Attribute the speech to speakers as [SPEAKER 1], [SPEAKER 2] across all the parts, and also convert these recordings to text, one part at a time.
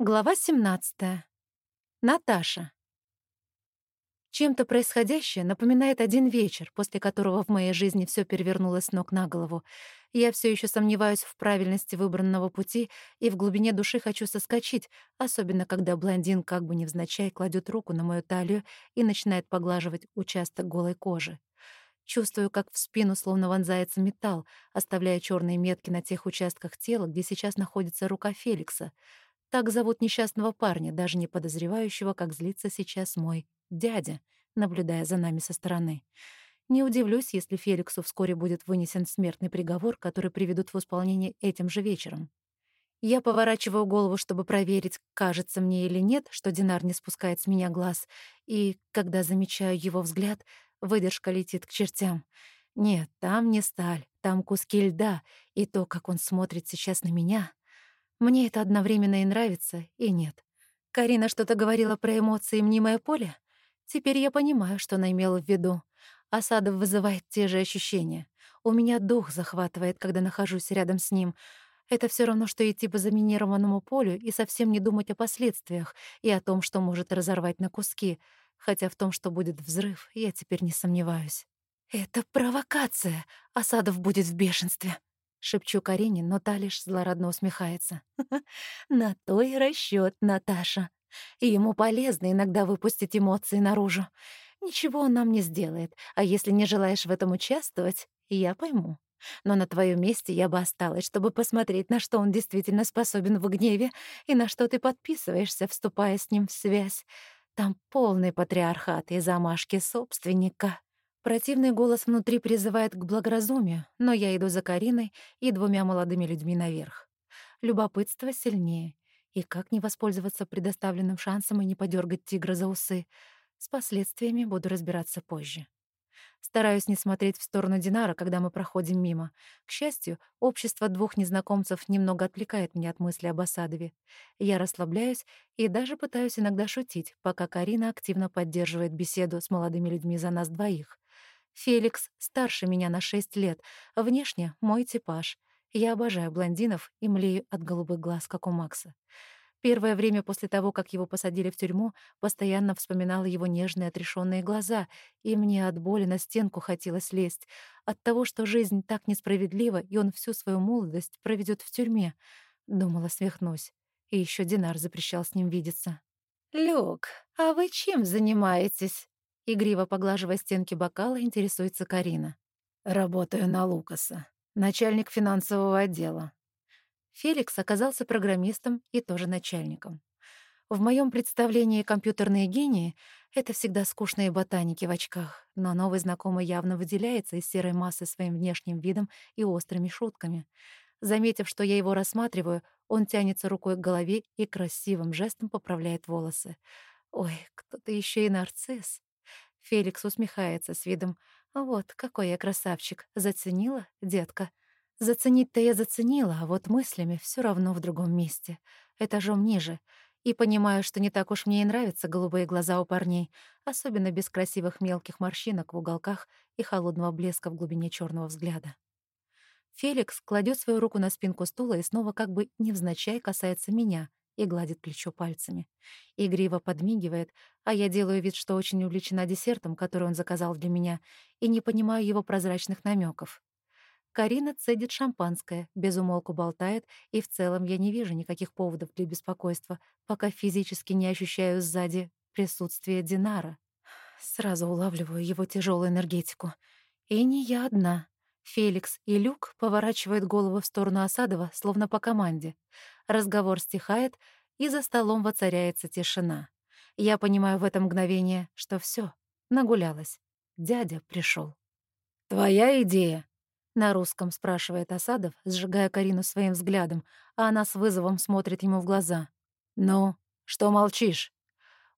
[SPEAKER 1] Глава 17. Наташа. Чем-то происходящее напоминает один вечер, после которого в моей жизни все перевернулось ног на голову. Я все еще сомневаюсь в правильности выбранного пути и в глубине души хочу соскочить, особенно когда блондин как бы невзначай кладет руку на мою талию и начинает поглаживать участок голой кожи. Чувствую, как в спину словно вонзается металл, оставляя черные метки на тех участках тела, где сейчас находится рука Феликса — так зовут несчастного парня, даже не подозревающего, как злится сейчас мой дядя, наблюдая за нами со стороны. Не удивлюсь, если Феликсу вскоре будет вынесен смертный приговор, который приведут в исполнение этим же вечером. Я поворачиваю голову, чтобы проверить, кажется мне или нет, что Динар не спускает с меня глаз, и, когда замечаю его взгляд, выдержка летит к чертям. Нет, там не сталь, там куски льда, и то, как он смотрит сейчас на меня, мне это одновременно и нравится, и нет. Карина что-то говорила про эмоции мнимое поле? Теперь я понимаю, что она имела в виду. Осадов вызывает те же ощущения. У меня дух захватывает, когда нахожусь рядом с ним. Это все равно, что идти по заминированному полю и совсем не думать о последствиях и о том, что может разорвать на куски. Хотя в том, что будет взрыв, я теперь не сомневаюсь. «Это провокация! Осадов будет в бешенстве!» Шепчу Карине, но та лишь злорадно усмехается. «На то и расчёт, Наташа. Ему полезно иногда выпустить эмоции наружу. Ничего он нам не сделает, а если не желаешь в этом участвовать, я пойму. Но на твоем месте я бы осталась, чтобы посмотреть, на что он действительно способен в гневе и на что ты подписываешься, вступая с ним в связь. Там полный патриархат и замашки собственника». Противный голос внутри призывает к благоразумию, но я иду за Кариной и двумя молодыми людьми наверх. Любопытство сильнее. И как не воспользоваться предоставленным шансом и не подергать тигра за усы? С последствиями буду разбираться позже. Стараюсь не смотреть в сторону Динара, когда мы проходим мимо. К счастью, общество двух незнакомцев немного отвлекает меня от мысли об Осадове. Я расслабляюсь и даже пытаюсь иногда шутить, пока Карина активно поддерживает беседу с молодыми людьми за нас двоих. Феликс старше меня на шесть лет, внешне мой типаж. Я обожаю блондинов и млею от голубых глаз, как у Макса. Первое время после того, как его посадили в тюрьму, постоянно вспоминала его нежные отрешенные глаза, и мне от боли на стенку хотелось лезть, от того, что жизнь так несправедлива, и он всю свою молодость проведет в тюрьме. Думала, смехнусь. И еще Динар запрещал с ним видеться. «Люк, а вы чем занимаетесь?» Игриво поглаживая стенки бокала, интересуется Карина. «Работаю на Лукаса, начальник финансового отдела», Феликс оказался программистом и тоже начальником. В моем представлении компьютерные гении — это всегда скучные ботаники в очках, но новый знакомый явно выделяется из серой массы своим внешним видом и острыми шутками. Заметив, что я его рассматриваю, он тянется рукой к голове и красивым жестом поправляет волосы. Ой, кто-то еще и нарцисс. Феликс усмехается с видом «Вот какой я красавчик! Заценила, детка?» Заценить-то я заценила, а вот мыслями все равно в другом месте, этажом ниже. И понимаю, что не так уж мне и нравятся голубые глаза у парней, особенно без красивых мелких морщинок в уголках и холодного блеска в глубине черного взгляда. Феликс кладет свою руку на спинку стула и снова как бы невзначай касается меня и гладит плечо пальцами. Игриво подмигивает, а я делаю вид, что очень увлечена десертом, который он заказал для меня, и не понимаю его прозрачных намеков. Карина цедит шампанское, безумолку болтает, и в целом я не вижу никаких поводов для беспокойства, пока физически не ощущаю сзади присутствие Динара. Сразу улавливаю его тяжелую энергетику. И не я одна. Феликс и Люк поворачивают голову в сторону Осадова, словно по команде. Разговор стихает, и за столом воцаряется тишина. Я понимаю в это мгновение, что все нагулялась. Дядя пришел. «Твоя идея?» На русском спрашивает Осадов, сжигая Карину своим взглядом, а она с вызовом смотрит ему в глаза. «Ну, что молчишь?»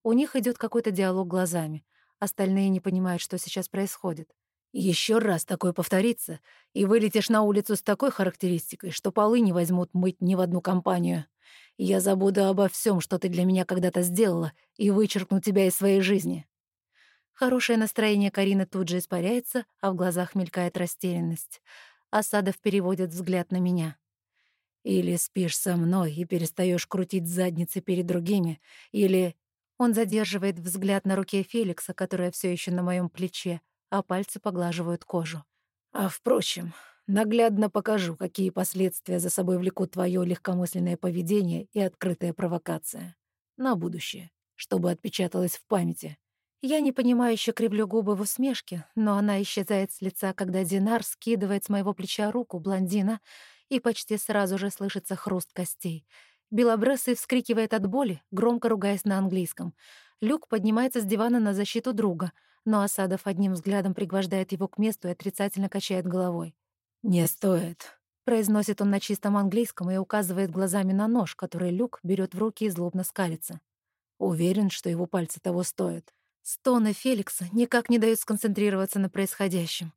[SPEAKER 1] У них идет какой-то диалог глазами. Остальные не понимают, что сейчас происходит. Еще раз такое повторится, и вылетишь на улицу с такой характеристикой, что полы не возьмут мыть ни в одну компанию. Я забуду обо всем, что ты для меня когда-то сделала, и вычеркну тебя из своей жизни. Хорошее настроение Карины тут же испаряется, а в глазах мелькает растерянность. Осадов переводит взгляд на меня. Или спишь со мной и перестаешь крутить задницы перед другими, или... Он задерживает взгляд на руке Феликса, которая все еще на моем плече, а пальцы поглаживают кожу. А впрочем, наглядно покажу, какие последствия за собой влекут твое легкомысленное поведение и открытая провокация. На будущее, чтобы отпечаталось в памяти. Я непонимающе кривлю губы в усмешке, но она исчезает с лица, когда Динар скидывает с моего плеча руку блондина, и почти сразу же слышится хруст костей. Белобрысый вскрикивает от боли, громко ругаясь на английском. Люк поднимается с дивана на защиту друга, но Асадов одним взглядом пригвождает его к месту и отрицательно качает головой. «Не стоит», — произносит он на чистом английском и указывает глазами на нож, который Люк берет в руки и злобно скалится. Уверен, что его пальцы того стоят. Стоны Феликса никак не дают сконцентрироваться на происходящем.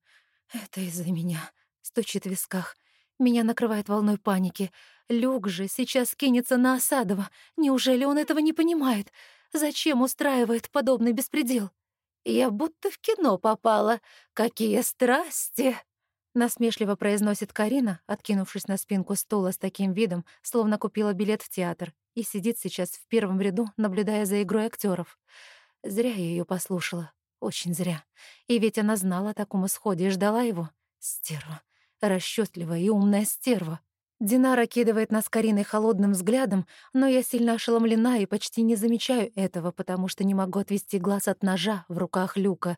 [SPEAKER 1] «Это из-за меня», — стучит в висках. Меня накрывает волной паники. Люк же сейчас кинется на Осадова. Неужели он этого не понимает? Зачем устраивает подобный беспредел? Я будто в кино попала. Какие страсти! Насмешливо произносит Карина, откинувшись на спинку стула с таким видом, словно купила билет в театр, и сидит сейчас в первом ряду, наблюдая за игрой актеров. Зря я ее послушала. Очень зря. И ведь она знала о таком исходе и ждала его. Стерва. Расчетливая и умная стерва. Динара кидывает нас Кариной холодным взглядом, но я сильно ошеломлена и почти не замечаю этого, потому что не могу отвести глаз от ножа в руках Люка.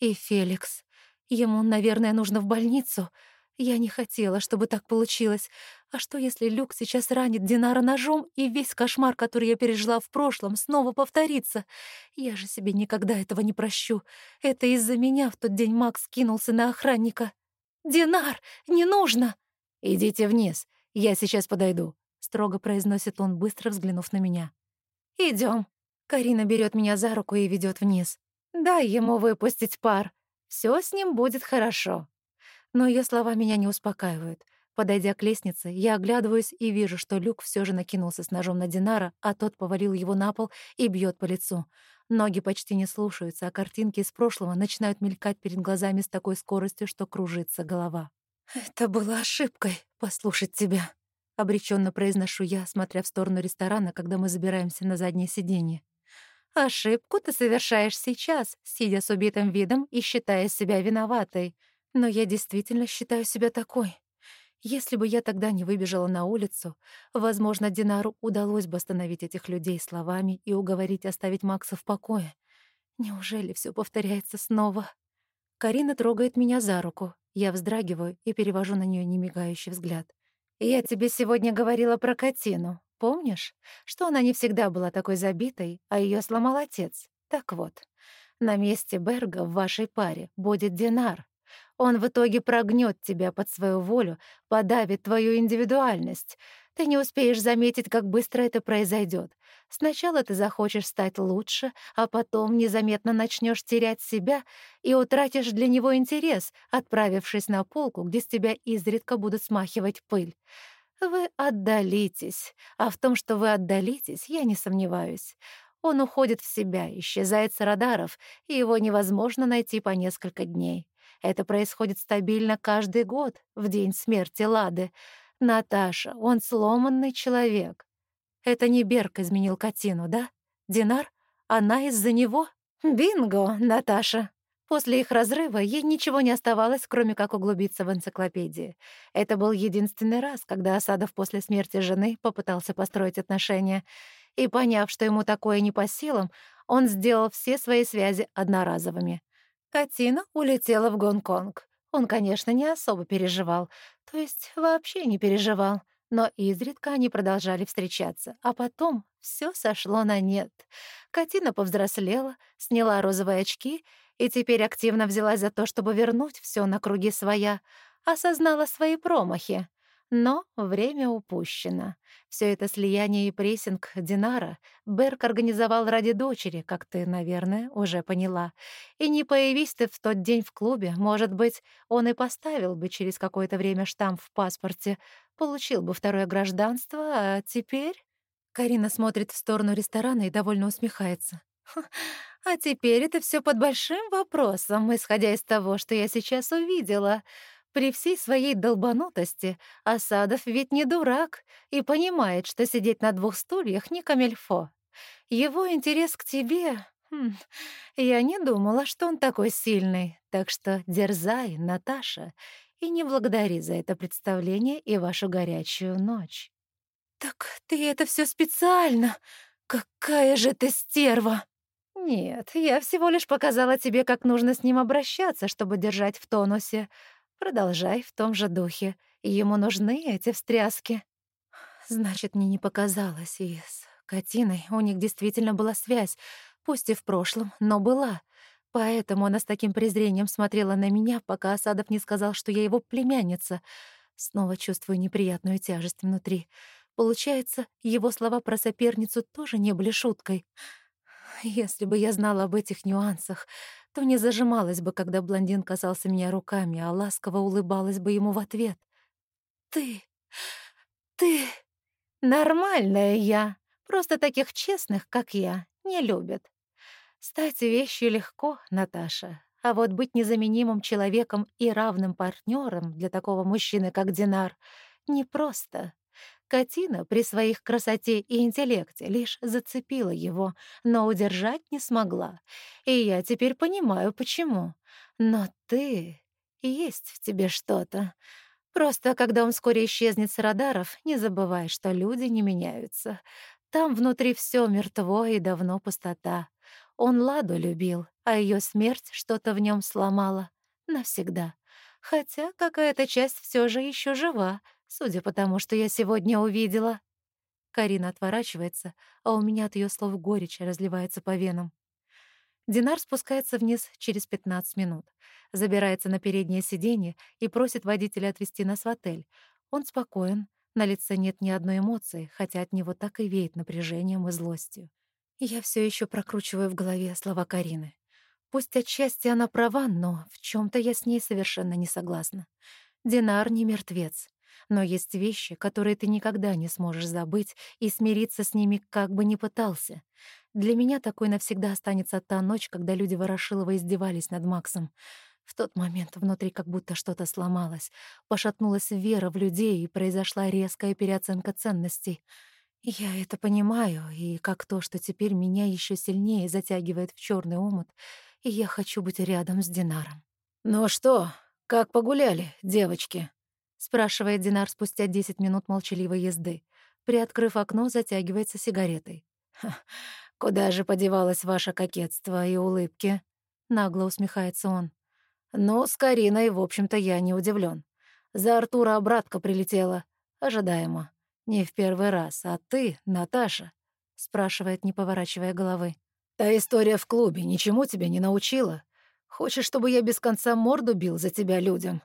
[SPEAKER 1] И Феликс. Ему, наверное, нужно в больницу. Я не хотела, чтобы так получилось. А что, если Люк сейчас ранит Динара ножом, и весь кошмар, который я пережила в прошлом, снова повторится? Я же себе никогда этого не прощу. Это из-за меня в тот день Макс кинулся на охранника. «Динар, не нужно!» «Идите вниз, я сейчас подойду», — строго произносит он, быстро взглянув на меня. Идем. Карина берет меня за руку и ведет вниз. «Дай ему выпустить пар. Все с ним будет хорошо». Но ее слова меня не успокаивают. Подойдя к лестнице, я оглядываюсь и вижу, что Люк все же накинулся с ножом на Динара, а тот повалил его на пол и бьет по лицу. Ноги почти не слушаются, а картинки из прошлого начинают мелькать перед глазами с такой скоростью, что кружится голова. «Это была ошибкой — послушать тебя», — обреченно произношу я, смотря в сторону ресторана, когда мы забираемся на заднее сиденье. «Ошибку ты совершаешь сейчас, сидя с убитым видом и считая себя виноватой. Но я действительно считаю себя такой. Если бы я тогда не выбежала на улицу, возможно, Динару удалось бы остановить этих людей словами и уговорить оставить Макса в покое. Неужели все повторяется снова? Карина трогает меня за руку. Я вздрагиваю и перевожу на нее немигающий взгляд. «Я тебе сегодня говорила про Катину, помнишь? Что она не всегда была такой забитой, а ее сломал отец. Так вот, на месте Берга в вашей паре будет Динар, он в итоге прогнет тебя под свою волю, подавит твою индивидуальность. Ты не успеешь заметить, как быстро это произойдет. Сначала ты захочешь стать лучше, а потом незаметно начнешь терять себя и утратишь для него интерес, отправившись на полку, где с тебя изредка будут смахивать пыль. Вы отдалитесь, а в том, что вы отдалитесь, я не сомневаюсь. Он уходит в себя, исчезает с радаров, и его невозможно найти по несколько дней. Это происходит стабильно каждый год, в день смерти Лады. Наташа, он сломанный человек. Это не Берг изменил Катину, да? Динар? Она из-за него? Бинго, Наташа. После их разрыва ей ничего не оставалось, кроме как углубиться в энциклопедии. Это был единственный раз, когда Осадов после смерти жены попытался построить отношения. И, поняв, что ему такое не по силам, он сделал все свои связи одноразовыми. Катина улетела в Гонконг. Он, конечно, не особо переживал, то есть вообще не переживал, но изредка они продолжали встречаться, а потом все сошло на нет. Катина повзрослела, сняла розовые очки и теперь активно взялась за то, чтобы вернуть все на круги своя, осознала свои промахи. Но время упущено. Все это слияние и прессинг Динара Берг организовал ради дочери, как ты, наверное, уже поняла. И не появись ты в тот день в клубе, может быть, он и поставил бы через какое-то время штамп в паспорте, получил бы второе гражданство, а теперь... Карина смотрит в сторону ресторана и довольно усмехается. «А теперь это все под большим вопросом, исходя из того, что я сейчас увидела. При всей своей долбанутости Осадов ведь не дурак и понимает, что сидеть на двух стульях не камельфо. Его интерес к тебе... Хм, я не думала, что он такой сильный, так что дерзай, Наташа, и не благодари за это представление и вашу горячую ночь. «Так ты это все специально! Какая же ты стерва!» «Нет, я всего лишь показала тебе, как нужно с ним обращаться, чтобы держать в тонусе. Продолжай в том же духе. Ему нужны эти встряски». Значит, мне не показалось, и с Катиной у них действительно была связь, пусть и в прошлом, но была. Поэтому она с таким презрением смотрела на меня, пока Осадов не сказал, что я его племянница. Снова чувствую неприятную тяжесть внутри. Получается, его слова про соперницу тоже не были шуткой. Если бы я знала об этих нюансах, то не зажималась бы, когда блондин касался меня руками, а ласково улыбалась бы ему в ответ. «Ты... ты... нормальная я. Просто таких честных, как я, не любят. Стать вещью легко, Наташа, а вот быть незаменимым человеком и равным партнером для такого мужчины, как Динар, непросто. Катина при своих красоте и интеллекте лишь зацепила его, но удержать не смогла. И я теперь понимаю, почему. Но ты... Есть в тебе что-то. Просто когда он вскоре исчезнет с радаров, не забывай, что люди не меняются. Там внутри все мертво и давно пустота. Он Ладу любил, а ее смерть что-то в нем сломала. Навсегда. Хотя какая-то часть все же еще жива, судя по тому, что я сегодня увидела. Карина отворачивается, а у меня от ее слов горечь разливается по венам. Динар спускается вниз через 15 минут, забирается на переднее сиденье и просит водителя отвезти нас в отель. Он спокоен, на лице нет ни одной эмоции, хотя от него так и веет напряжением и злостью. Я все еще прокручиваю в голове слова Карины. Пусть отчасти она права, но в чем то я с ней совершенно не согласна. Динар не мертвец. Но есть вещи, которые ты никогда не сможешь забыть и смириться с ними, как бы ни пытался. Для меня такой навсегда останется та ночь, когда люди Ворошилова издевались над Максом. В тот момент внутри как будто что-то сломалось, пошатнулась вера в людей и произошла резкая переоценка ценностей. Я это понимаю, и как то, что теперь меня еще сильнее затягивает в черный омут, и я хочу быть рядом с Динаром. «Ну что, как погуляли, девочки?» Спрашивает Динар спустя 10 минут молчаливой езды. Приоткрыв окно, затягивается сигаретой. «Куда же подевалось ваше кокетство и улыбки?» Нагло усмехается он. «Ну, с Кариной, в общем-то, я не удивлен. За Артура обратка прилетела. Ожидаемо. Не в первый раз. А ты, Наташа?» спрашивает, не поворачивая головы. «Та история в клубе ничему тебя не научила? Хочешь, чтобы я без конца морду бил за тебя людям?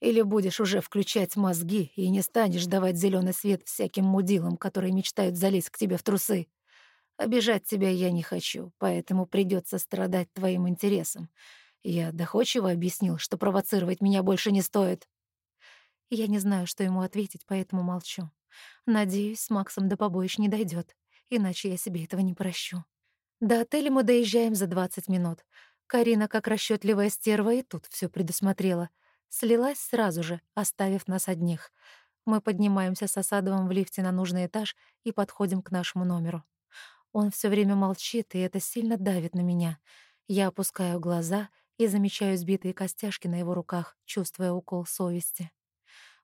[SPEAKER 1] Или будешь уже включать мозги и не станешь давать зеленый свет всяким мудилам, которые мечтают залезть к тебе в трусы? Обижать тебя я не хочу, поэтому придется страдать твоим интересам. Я доходчиво объяснил, что провоцировать меня больше не стоит. Я не знаю, что ему ответить, поэтому молчу. Надеюсь, с Максом до побоищ не дойдет, иначе я себе этого не прощу. До отеля мы доезжаем за 20 минут. Карина, как расчетливая стерва, и тут все предусмотрела — слилась сразу же, оставив нас одних. Мы поднимаемся с Осадовым в лифте на нужный этаж и подходим к нашему номеру. Он все время молчит, и это сильно давит на меня. Я опускаю глаза и замечаю сбитые костяшки на его руках, чувствуя укол совести.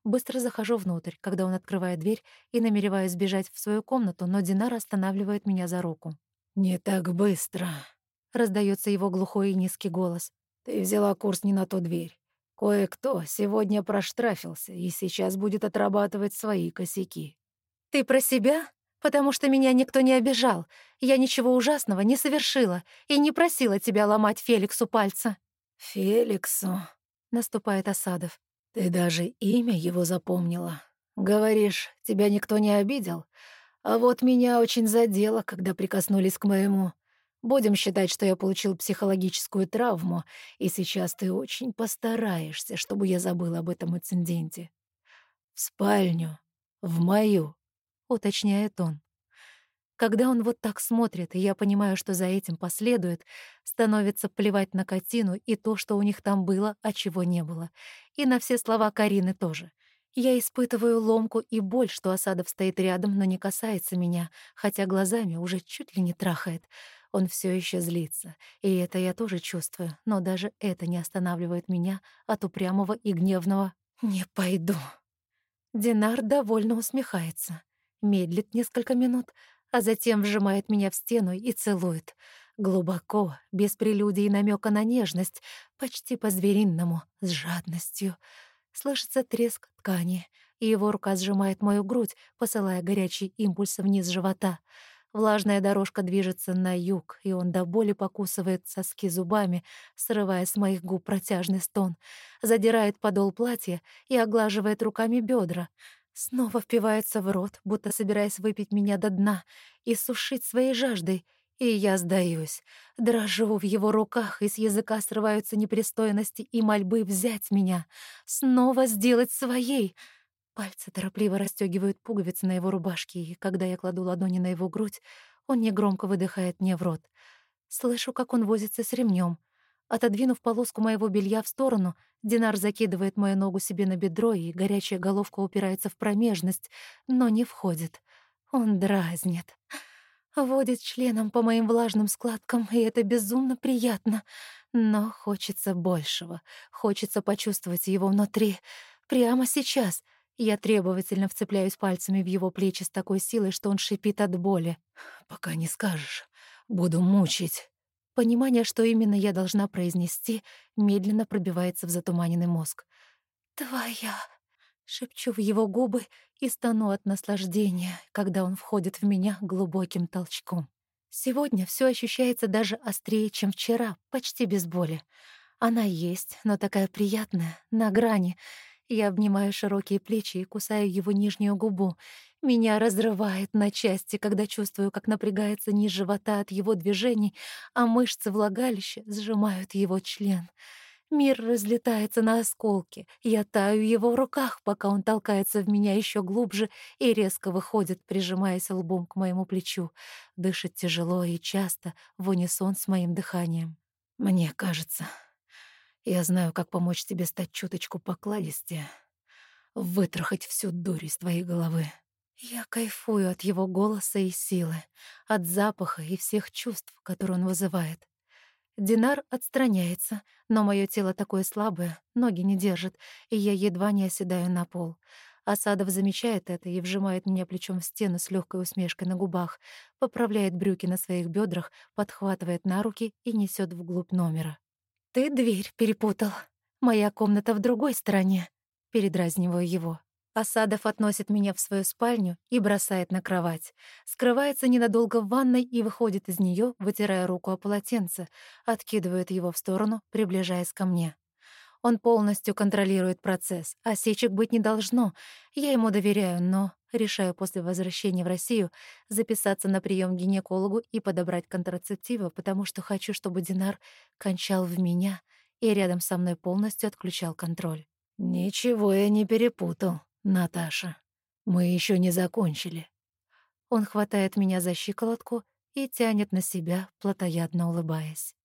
[SPEAKER 1] Быстро захожу внутрь, когда он открывает дверь, и намереваюсь бежать в свою комнату, но Динар останавливает меня за руку. «Не так быстро», — раздается его глухой и низкий голос. «Ты взяла курс не на ту дверь. Кое-кто сегодня проштрафился и сейчас будет отрабатывать свои косяки. «Ты про себя? Потому что меня никто не обижал. Я ничего ужасного не совершила и не просила тебя ломать Феликсу пальца». «Феликсу?» — наступает Осадов. «Ты даже имя его запомнила. Говоришь, тебя никто не обидел? А вот меня очень задело, когда прикоснулись к моему. Будем считать, что я получил психологическую травму, и сейчас ты очень постараешься, чтобы я забыл об этом инциденте. В спальню, в мою, уточняет он. Когда он вот так смотрит, и я понимаю, что за этим последует, становится плевать на Катину и то, что у них там было, а чего не было. И на все слова Карины тоже. Я испытываю ломку и боль, что Осадов стоит рядом, но не касается меня, хотя глазами уже чуть ли не трахает. Он все еще злится, и это я тоже чувствую, но даже это не останавливает меня от упрямого и гневного «не пойду». Динар довольно усмехается, медлит несколько минут, а затем вжимает меня в стену и целует. Глубоко, без прелюдий и намека на нежность, почти по-зверинному, с жадностью. Слышится треск ткани, и его рука сжимает мою грудь, посылая горячий импульс вниз живота. Влажная дорожка движется на юг, и он до боли покусывает соски зубами, срывая с моих губ протяжный стон, задирает подол платья и оглаживает руками бедра, Снова впивается в рот, будто собираясь выпить меня до дна и сушить своей жаждой. И я сдаюсь. Дрожу в его руках, и с языка срываются непристойности и мольбы взять меня. Снова сделать своей. Пальцы торопливо расстёгивают пуговицы на его рубашке, и когда я кладу ладони на его грудь, он негромко выдыхает мне в рот. Слышу, как он возится с ремнем. Отодвинув полоску моего белья в сторону, Динар закидывает мою ногу себе на бедро, и горячая головка упирается в промежность, но не входит. Он дразнит. Водит членом по моим влажным складкам, и это безумно приятно. Но хочется большего. Хочется почувствовать его внутри. Прямо сейчас. Я требовательно вцепляюсь пальцами в его плечи с такой силой, что он шипит от боли. «Пока не скажешь, буду мучить». Понимание, что именно я должна произнести, медленно пробивается в затуманенный мозг. «Твоя...» — шепчу в его губы и стану от наслаждения, когда он входит в меня глубоким толчком. Сегодня все ощущается даже острее, чем вчера, почти без боли. Она есть, но такая приятная, на грани. Я обнимаю широкие плечи и кусаю его нижнюю губу, меня разрывает на части, когда чувствую, как напрягается низ живота от его движений, а мышцы влагалища сжимают его член. Мир разлетается на осколки. Я таю его в руках, пока он толкается в меня еще глубже и резко выходит, прижимаясь лбом к моему плечу. Дышит тяжело и часто, в унисон с моим дыханием. Мне кажется, я знаю, как помочь тебе стать чуточку покладистее, вытрахать всю дурь из твоей головы. Я кайфую от его голоса и силы, от запаха и всех чувств, которые он вызывает. Динар отстраняется, но мое тело такое слабое, ноги не держит, и я едва не оседаю на пол. Асадов замечает это и вжимает меня плечом в стену с легкой усмешкой на губах, поправляет брюки на своих бедрах, подхватывает на руки и несет вглубь номера. «Ты дверь перепутал. Моя комната в другой стороне», — передразниваю его. Асадов относит меня в свою спальню и бросает на кровать. Скрывается ненадолго в ванной и выходит из нее, вытирая руку о полотенце, откидывает его в сторону, приближаясь ко мне. Он полностью контролирует процесс. Осечек быть не должно. Я ему доверяю, но решаю после возвращения в Россию записаться на прием к гинекологу и подобрать контрацептивы, потому что хочу, чтобы Динар кончал в меня и рядом со мной полностью отключал контроль. «Ничего я не перепутал», «Наташа, мы еще не закончили». Он хватает меня за щиколотку и тянет на себя, плотоядно улыбаясь.